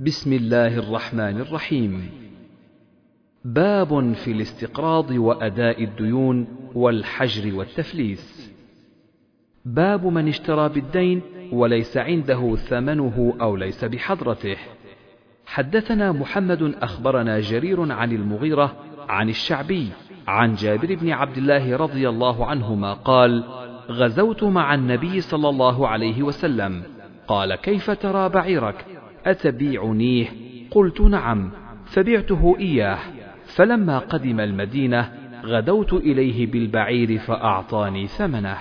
بسم الله الرحمن الرحيم. باب في الاستقراض وأداء الديون والحجر والتفليس. باب من اشترى بالدين وليس عنده ثمنه أو ليس بحضرته. حدثنا محمد أخبرنا جرير عن المغيرة عن الشعبي عن جابر بن عبد الله رضي الله عنهما قال غزوت مع النبي صلى الله عليه وسلم. قال كيف ترى بعيرك؟ أتبيعنيه؟ قلت نعم فبعته إياه. فلما قدم المدينة غدوت إليه بالبعير فأعطاني ثمنه.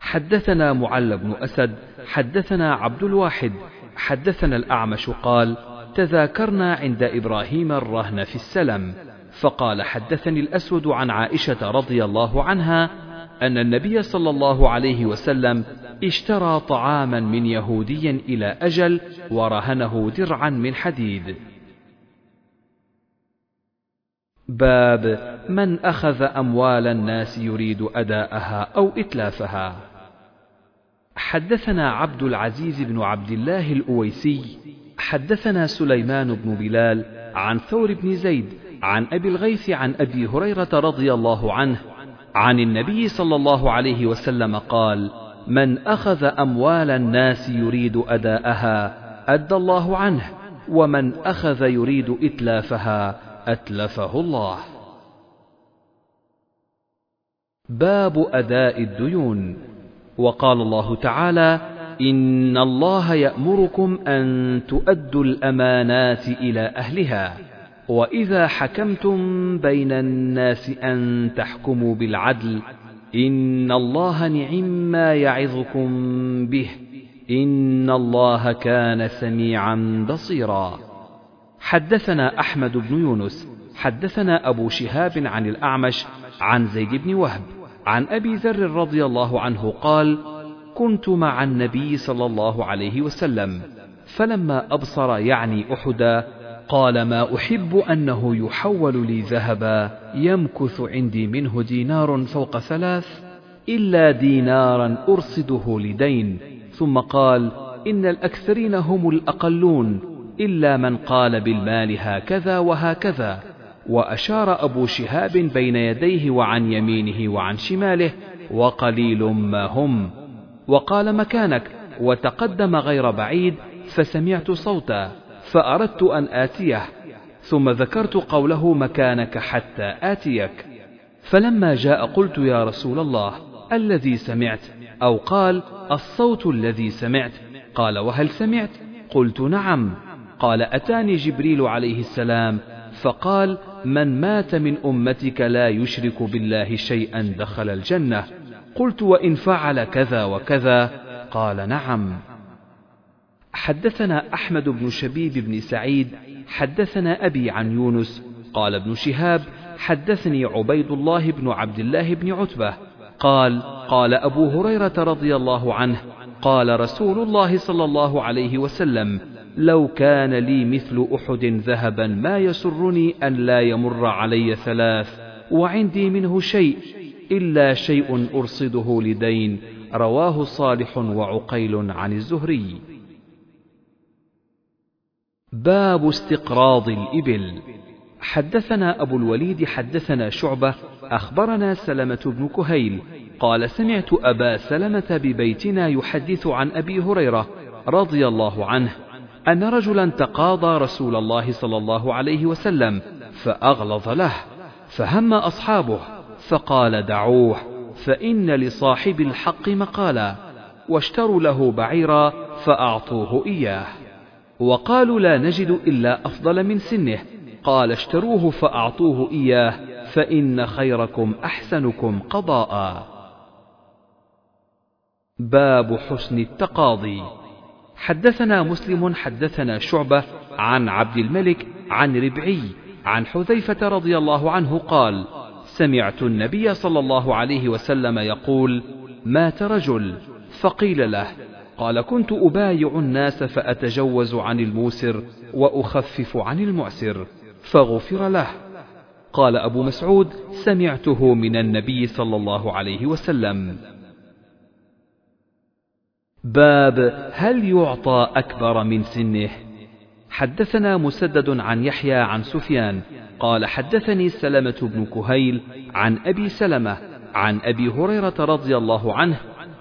حدثنا معل بن أسد حدثنا عبد الواحد حدثنا الأعمش قال تذاكرنا عند إبراهيم الرهن في السلم فقال حدثني الأسود عن عائشة رضي الله عنها أن النبي صلى الله عليه وسلم اشترى طعاما من يهودي إلى أجل ورهنه درعا من حديد. باب من أخذ أموال الناس يريد أداءها أو إتلافها. حدثنا عبد العزيز بن عبد الله الأويسي حدثنا سليمان بن بلال عن ثور بن زيد عن أبي الغيث عن أبي هريرة رضي الله عنه عن النبي صلى الله عليه وسلم قال من أخذ أموال الناس يريد أداءها أدى الله عنه ومن أخذ يريد إتلافها أتلفه الله. باب أداء الديون. وقال الله تعالى إن الله يأمركم أن تؤدوا الأمانات إلى أهلها. واذا حكمتم بين الناس ان تحكموا بالعدل ان الله نعم ما يعظكم به ان الله كان سميعا بصيرا. حدثنا احمد بن يونس حدثنا ابو شهاب عن الاعمش عن زيد بن وهب عن ابي ذر رضي الله عنه قال كنت مع النبي صلى الله عليه وسلم فلما ابصر يعني احدا قال ما أحب أنه يحول لي ذهبا يمكث عندي منه دينار فوق ثلاث إلا دينارا أرصده لدين. ثم قال إن الأكثرين هم الأقلون إلا من قال بالمال هكذا وهكذا. وأشار أبو شهاب بين يديه وعن يمينه وعن شماله وقليل ما هم. وقال مكانك. وتقدم غير بعيد فسمعت صوتا. فأردت أن آتيه ثم ذكرت قوله مكانك حتى آتيك. فلما جاء قلت يا رسول الله الذي سمعت؟ أو قال الصوت الذي سمعت؟ قال وهل سمعت؟ قلت نعم. قال أتاني جبريل عليه السلام؟ فقال من مات من أمتك لا يشرك بالله شيئا دخل الجنة. قلت وإن فعل كذا وكذا؟ قال نعم. حدثنا أحمد بن شبيب بن سعيد حدثنا أبي عن يونس قال ابن شهاب حدثني عبيد الله بن عبد الله بن عتبة قال قال أبو هريرة رضي الله عنه قال رسول الله صلى الله عليه وسلم لو كان لي مثل أحد ذهبا ما يسرني أن لا يمر علي ثلاث وعندي منه شيء إلا شيء أرصده لدين رواه صالح وعقيل عن الزهري. باب استقراض الإبل. حدثنا أبو الوليد حدثنا شعبة أخبرنا سلمة بن كهيل قال سمعت أبا سلمة ببيتنا يحدث عن أبي هريرة رضي الله عنه أن رجلا تقاضى رسول الله صلى الله عليه وسلم فأغلظ له فهم أصحابه فقال دعوه فإن لصاحب الحق مقالا واشتروا له بعيرا فأعطوه إياه. وقالوا لا نجد إلا أفضل من سنه. قال اشتروه فأعطوه إياه فإن خيركم أحسنكم قضاء. باب حسن التقاضي. حدثنا مسلم حدثنا شعبة عن عبد الملك عن ربعي عن حذيفة رضي الله عنه قال سمعت النبي صلى الله عليه وسلم يقول مات رجل. فقيل له قال كنت أبايع الناس فأتجوز عن الموسر وأخفف عن المعسر فغفر له. قال أبو مسعود سمعته من النبي صلى الله عليه وسلم. باب هل يعطى أكبر من سنه؟ حدثنا مسدد عن يحيى عن سفيان قال حدثني سلمة بن كهيل عن أبي سلمة عن أبي هريرة رضي الله عنه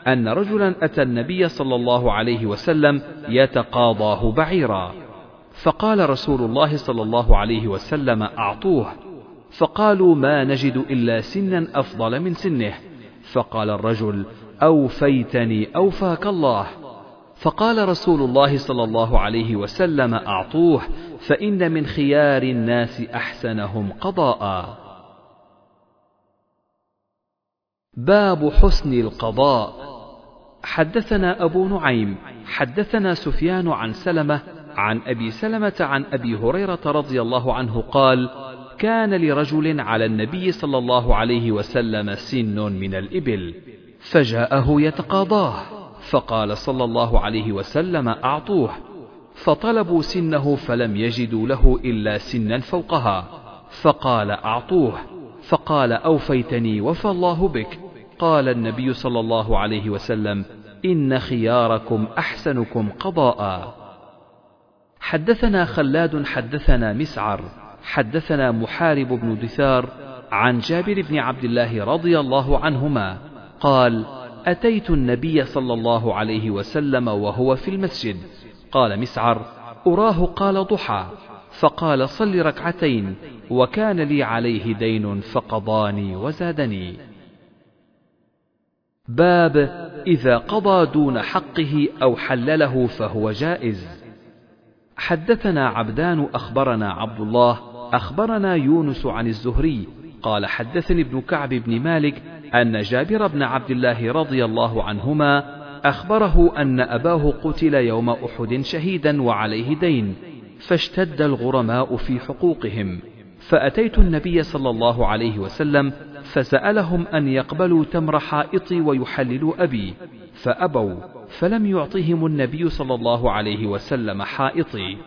أن رجلا أتى النبي صلى الله عليه وسلم يتقاضاه بعيرا. فقال رسول الله صلى الله عليه وسلم أعطوه. فقالوا ما نجد إلا سنا أفضل من سنه. فقال الرجل أوفيتني أوفاك الله. فقال رسول الله صلى الله عليه وسلم أعطوه فإن من خيار الناس أحسنهم قضاء. باب حسن القضاء. حدثنا أبو نعيم حدثنا سفيان عن سلمة عن أبي سلمة عن أبي هريرة رضي الله عنه قال كان لرجل على النبي صلى الله عليه وسلم سن من الإبل فجاءه يتقاضاه فقال صلى الله عليه وسلم أعطوه فطلبوا سنه فلم يجدوا له إلا سنا فوقها فقال أعطوه فقال أوفيتني وفى الله بك قال النبي صلى الله عليه وسلم إن خياركم أحسنكم قضاء. حدثنا خلاد حدثنا مسعر حدثنا محارب بن دثار عن جابر بن عبد الله رضي الله عنهما قال أتيت النبي صلى الله عليه وسلم وهو في المسجد. قال مسعر أراه قال ضحى. فقال صل ركعتين وكان لي عليه دين فقضاني وزادني. باب إذا قضى دون حقه أو حلله فهو جائز. حدثنا عبدان أخبرنا عبد الله أخبرنا يونس عن الزهري قال حدثني ابن كعب بن مالك أن جابر بن عبد الله رضي الله عنهما أخبره أن أباه قتل يوم أحد شهيدا وعليه دين فاشتد الغرماء في حقوقهم. فأتيت النبي صلى الله عليه وسلم فسألهم أن يقبلوا تمر حائطي ويحللوا أبي فأبوا فلم يعطهم النبي صلى الله عليه وسلم حائطي.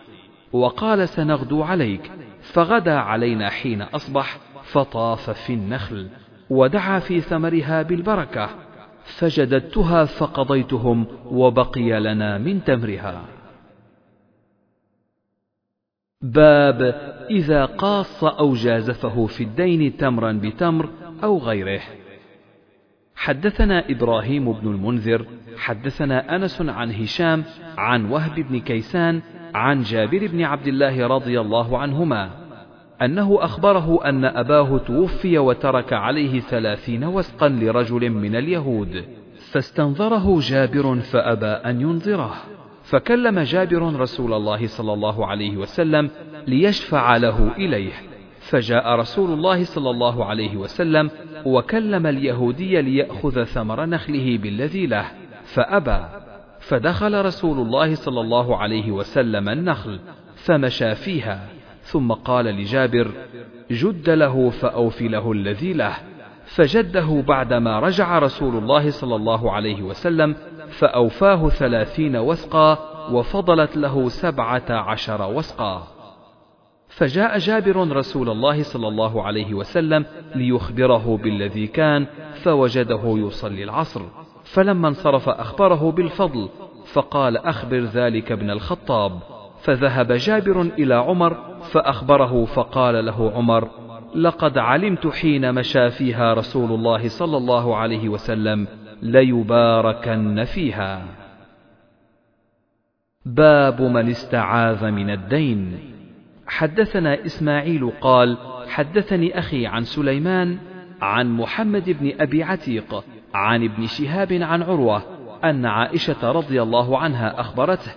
وقال سنغدو عليك. فغدا علينا حين أصبح فطاف في النخل ودعا في ثمرها بالبركة فجددتها فقضيتهم وبقي لنا من تمرها. باب إذا قاص أو جازفه في الدين تمرا بتمر أو غيره. حدثنا إبراهيم بن المنذر حدثنا أنس عن هشام عن وهب بن كيسان عن جابر بن عبد الله رضي الله عنهما أنه أخبره أن أباه توفي وترك عليه ثلاثين وسقا لرجل من اليهود. فاستنظره جابر فأبى أن ينظره. فكلم جابر رسول الله صلى الله عليه وسلم ليشفع له إليه. فجاء رسول الله صلى الله عليه وسلم وكلم اليهودي ليأخذ ثمر نخله بالذي له فأبى. فدخل رسول الله صلى الله عليه وسلم النخل فمشى فيها. ثم قال لجابر جد له فأوف له الذي له. فجده بعدما رجع رسول الله صلى الله عليه وسلم فأوفاه ثلاثين وثقا وفضلت له سبعة عشر وثقا. فجاء جابر رسول الله صلى الله عليه وسلم ليخبره بالذي كان فوجده يصلي العصر. فلما انصرف أخبره بالفضل فقال أخبر ذلك ابن الخطاب. فذهب جابر إلى عمر فأخبره فقال له عمر لقد علمت حين مشى فيها رسول الله صلى الله عليه وسلم ليباركن فيها. باب من استعاذ من الدين. حدثنا إسماعيل قال حدثني أخي عن سليمان عن محمد بن أبي عتيق عن ابن شهاب عن عروة أن عائشة رضي الله عنها أخبرته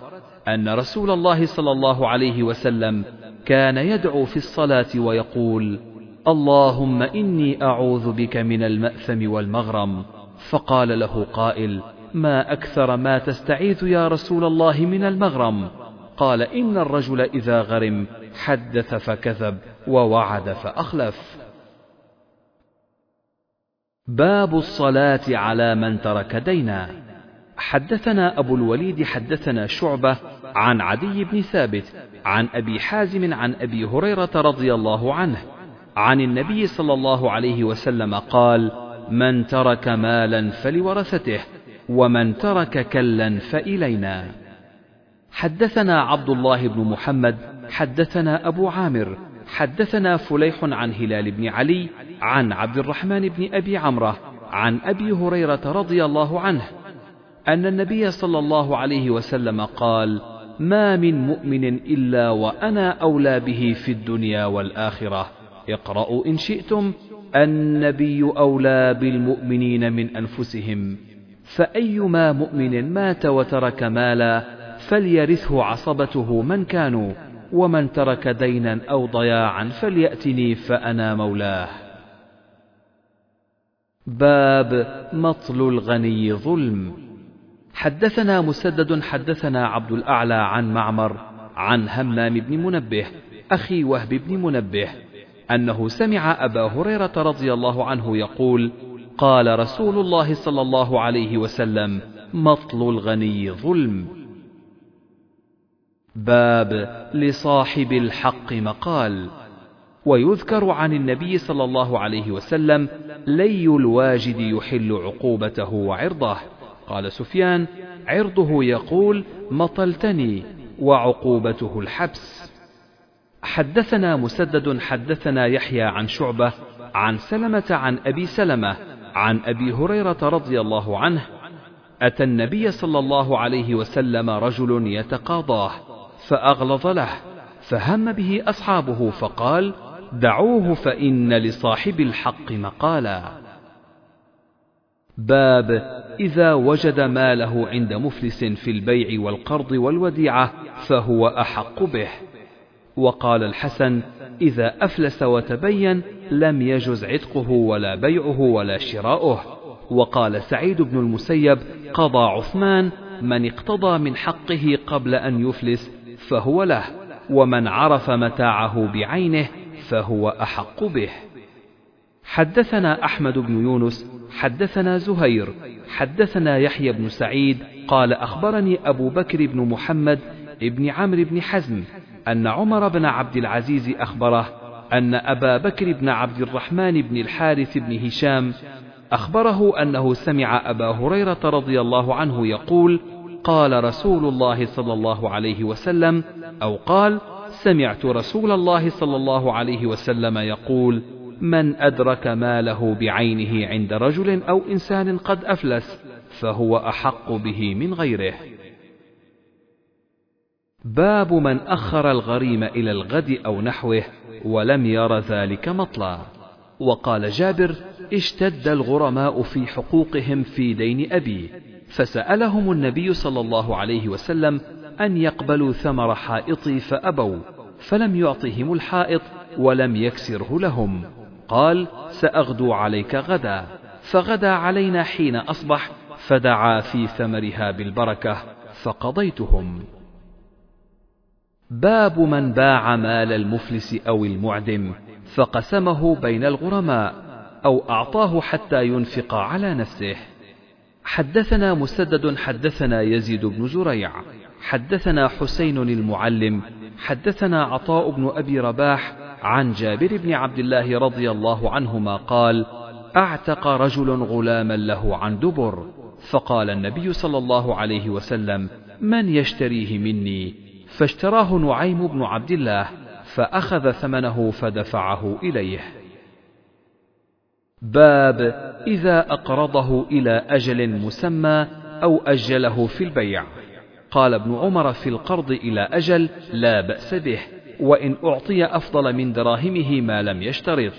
أن رسول الله صلى الله عليه وسلم كان يدعو في الصلاة ويقول اللهم إني أعوذ بك من المأثم والمغرم. فقال له قائل ما أكثر ما تستعيذ يا رسول الله من المغرم؟ قال إن الرجل إذا غرم حدث فكذب ووعد فأخلف. باب الصلاة على من ترك دينا. حدثنا أبو الوليد حدثنا شعبة عن عدي بن ثابت عن أبي حازم عن أبي هريرة رضي الله عنه عن النبي صلى الله عليه وسلم قال من ترك مالا فلورثته ومن ترك كلا فإلينا حدثنا عبد الله بن محمد حدثنا أبو عامر حدثنا فليح عن هلال بن علي عن عبد الرحمن بن أبي عمرة عن أبي هريرة رضي الله عنه أن النبي صلى الله عليه وسلم قال: ما من مؤمن إلا وأنا أولى به في الدنيا والآخرة. اقرأوا إن شئتم: النبي أولى بالمؤمنين من أنفسهم. فأيما مؤمن مات وترك مالا فليرثه عصبته من كانوا، ومن ترك دينا أو ضياعا فليأتني فأنا مولاه. باب مطل الغني ظلم حدثنا مسدد حدثنا عبد الأعلى عن معمر عن همام بن منبه أخي وهب بن منبه أنه سمع أبا هريرة رضي الله عنه يقول قال رسول الله صلى الله عليه وسلم مطل الغني ظلم. باب لصاحب الحق مقال. ويذكر عن النبي صلى الله عليه وسلم لي الواجد يحل عقوبته وعرضه. قال سفيان عرضه يقول مطلتني وعقوبته الحبس. حدثنا مسدد حدثنا يحيى عن شعبة عن سلمة عن أبي سلمة عن أبي هريرة رضي الله عنه أتى النبي صلى الله عليه وسلم رجل يتقاضاه فأغلظ له فهم به أصحابه فقال دعوه فإن لصاحب الحق مقالا باب إذا وجد ماله عند مفلس في البيع والقرض والوديعة فهو أحق به. وقال الحسن: إذا أفلس وتبين لم يجز عتقه ولا بيعه ولا شراؤه. وقال سعيد بن المسيب: قضى عثمان: من اقتضى من حقه قبل أن يفلس فهو له، ومن عرف متاعه بعينه فهو أحق به. حدثنا أحمد بن يونس حدثنا زهير حدثنا يحيى بن سعيد قال أخبرني أبو بكر بن محمد بن عمرو بن حزم أن عمر بن عبد العزيز أخبره أن أبا بكر بن عبد الرحمن بن الحارث بن هشام أخبره أنه سمع أبا هريرة رضي الله عنه يقول قال رسول الله صلى الله عليه وسلم أو قال سمعت رسول الله صلى الله عليه وسلم يقول من أدرك ماله بعينه عند رجل أو إنسان قد أفلس فهو أحق به من غيره. باب من أخر الغريم إلى الغد أو نحوه ولم ير ذلك مطلع. وقال جابر: اشتد الغرماء في حقوقهم في دين أبي، فسألهم النبي صلى الله عليه وسلم أن يقبلوا ثمر حائطي فأبوا، فلم يعطهم الحائط ولم يكسره لهم. قال سأغدو عليك غدا فغدا علينا حين أصبح فدعا في ثمرها بالبركة فقضيتهم باب من باع مال المفلس أو المعدم فقسمه بين الغرماء أو أعطاه حتى ينفق على نفسه. حدثنا مسدد حدثنا يزيد بن زريع حدثنا حسين المعلم حدثنا عطاء بن أبي رباح عن جابر بن عبد الله رضي الله عنهما قال أعتق رجل غلاما له عن دبر فقال النبي صلى الله عليه وسلم من يشتريه مني؟ فاشتراه نعيم بن عبد الله فأخذ ثمنه فدفعه إليه. باب إذا أقرضه إلى أجل مسمى أو أجله في البيع. قال ابن عمر في القرض إلى أجل لا بأس به وإن أعطي أفضل من دراهمه ما لم يشترط.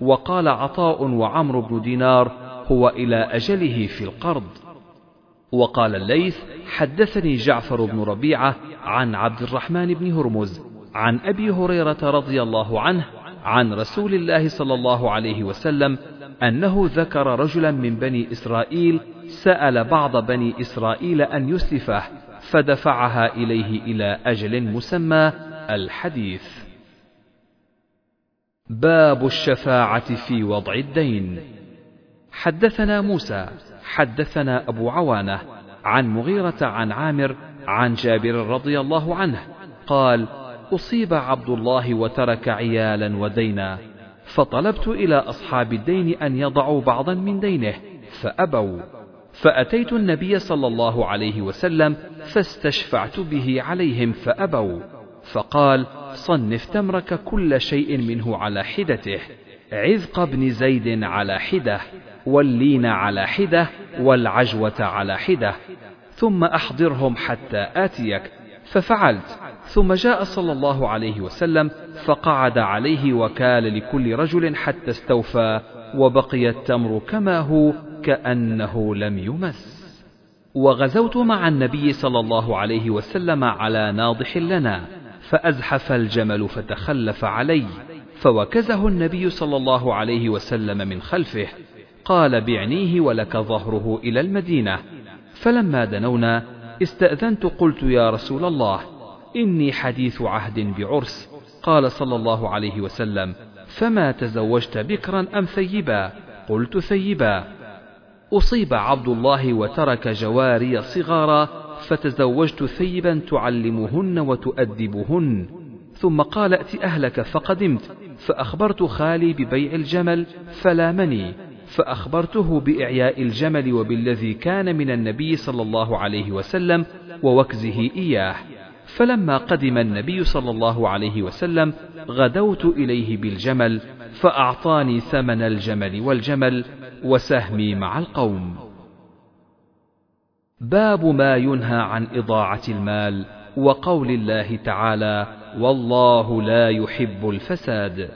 وقال عطاء وعمرو بن دينار هو إلى أجله في القرض. وقال الليث حدثني جعفر بن ربيعة عن عبد الرحمن بن هرمز عن أبي هريرة رضي الله عنه عن رسول الله صلى الله عليه وسلم أنه ذكر رجلا من بني إسرائيل سأل بعض بني إسرائيل أن يسلفه فدفعها إليه إلى أجل مسمى الحديث. باب الشفاعة في وضع الدين. حدثنا موسى حدثنا أبو عوانة عن مغيرة عن عامر عن جابر رضي الله عنه قال أصيب عبد الله وترك عيالا ودينا فطلبت إلى أصحاب الدين أن يضعوا بعضا من دينه فأبوا. فأتيت النبي صلى الله عليه وسلم فاستشفعت به عليهم فأبوا. فقال صنف تمرك كل شيء منه على حدته عذق بن زيد على حدة واللين على حدة والعجوة على حدة. ثم أحضرهم حتى آتيك. ففعلت. ثم جاء صلى الله عليه وسلم فقعد عليه وكال لكل رجل حتى استوفى وبقي التمر كما هو كأنه لم يمس. وغزوت مع النبي صلى الله عليه وسلم على ناضح لنا فأزحف الجمل فتخلف علي. فوكزه النبي صلى الله عليه وسلم من خلفه قال بعنيه ولك ظهره إلى المدينة. فلما دنونا استأذنت قلت يا رسول الله إني حديث عهد بعرس. قال صلى الله عليه وسلم فما تزوجت بكرا أم ثيبا؟ قلت ثيبا. أصيب عبد الله وترك جواري صغارا فتزوجت ثيبا تعلمهن وتؤدبهن. ثم قال ائت أهلك فقدمت فأخبرت خالي ببيع الجمل فلامني. فأخبرته بإعياء الجمل وبالذي كان من النبي صلى الله عليه وسلم ووكزه إياه. فلما قدم النبي صلى الله عليه وسلم غدوت إليه بالجمل فأعطاني ثمن الجمل والجمل وسهمي مع القوم. باب ما ينهى عن إضاعة المال وقول الله تعالى والله لا يحب الفساد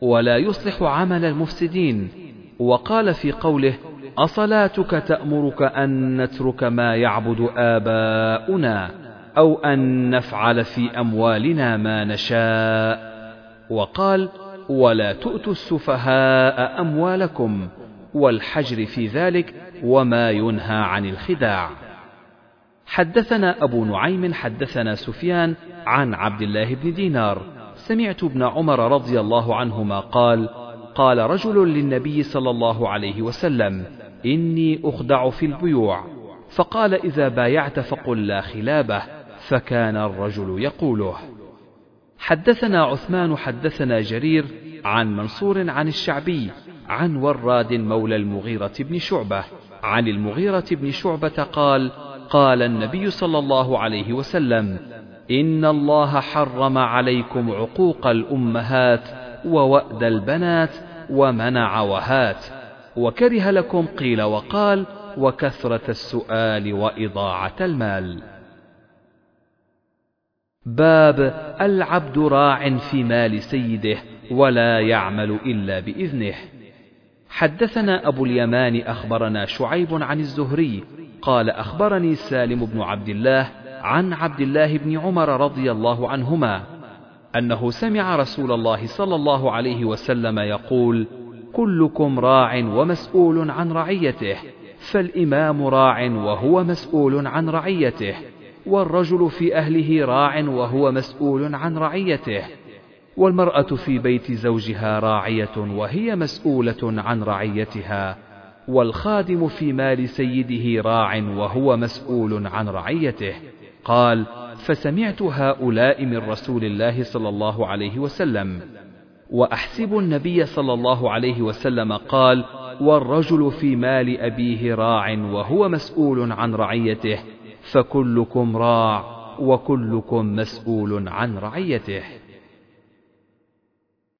ولا يصلح عمل المفسدين وقال في قوله أصلاتك تأمرك أن نترك ما يعبد آباؤنا أو أن نفعل في أموالنا ما نشاء. وقال ولا تؤتوا السفهاء أموالكم والحجر في ذلك وما ينهى عن الخداع. حدثنا أبو نعيم حدثنا سفيان عن عبد الله بن دينار. سمعت ابن عمر رضي الله عنهما قال قال رجل للنبي صلى الله عليه وسلم إني أخدع في البيوع. فقال إذا بايعت فقل لا خلابة. فكان الرجل يقوله حدثنا عثمان حدثنا جرير عن منصور عن الشعبي عن وراد مولى المغيرة بن شعبة. عن المغيرة بن شعبة قال قال النبي صلى الله عليه وسلم إن الله حرم عليكم عقوق الأمهات ووأد البنات ومنع وهات. وكره لكم قيل وقال وكثرة السؤال وإضاعة المال. باب العبد راع في مال سيده ولا يعمل إلا بإذنه. حدثنا أبو اليمان أخبرنا شعيب عن الزهري قال أخبرني سالم بن عبد الله عن عبد الله بن عمر رضي الله عنهما أنه سمع رسول الله صلى الله عليه وسلم يقول: كلكم راع ومسؤول عن رعيته، فالإمام راع وهو مسؤول عن رعيته، والرجل في أهله راع وهو مسؤول عن رعيته، والمرأة في بيت زوجها راعية وهي مسؤولة عن رعيتها، والخادم في مال سيده راع وهو مسؤول عن رعيته. قال: فسمعت هؤلاء من رسول الله صلى الله عليه وسلم. وأحسب النبي صلى الله عليه وسلم قال والرجل في مال أبيه راع وهو مسؤول عن رعيته فكلكم راع وكلكم مسؤول عن رعيته.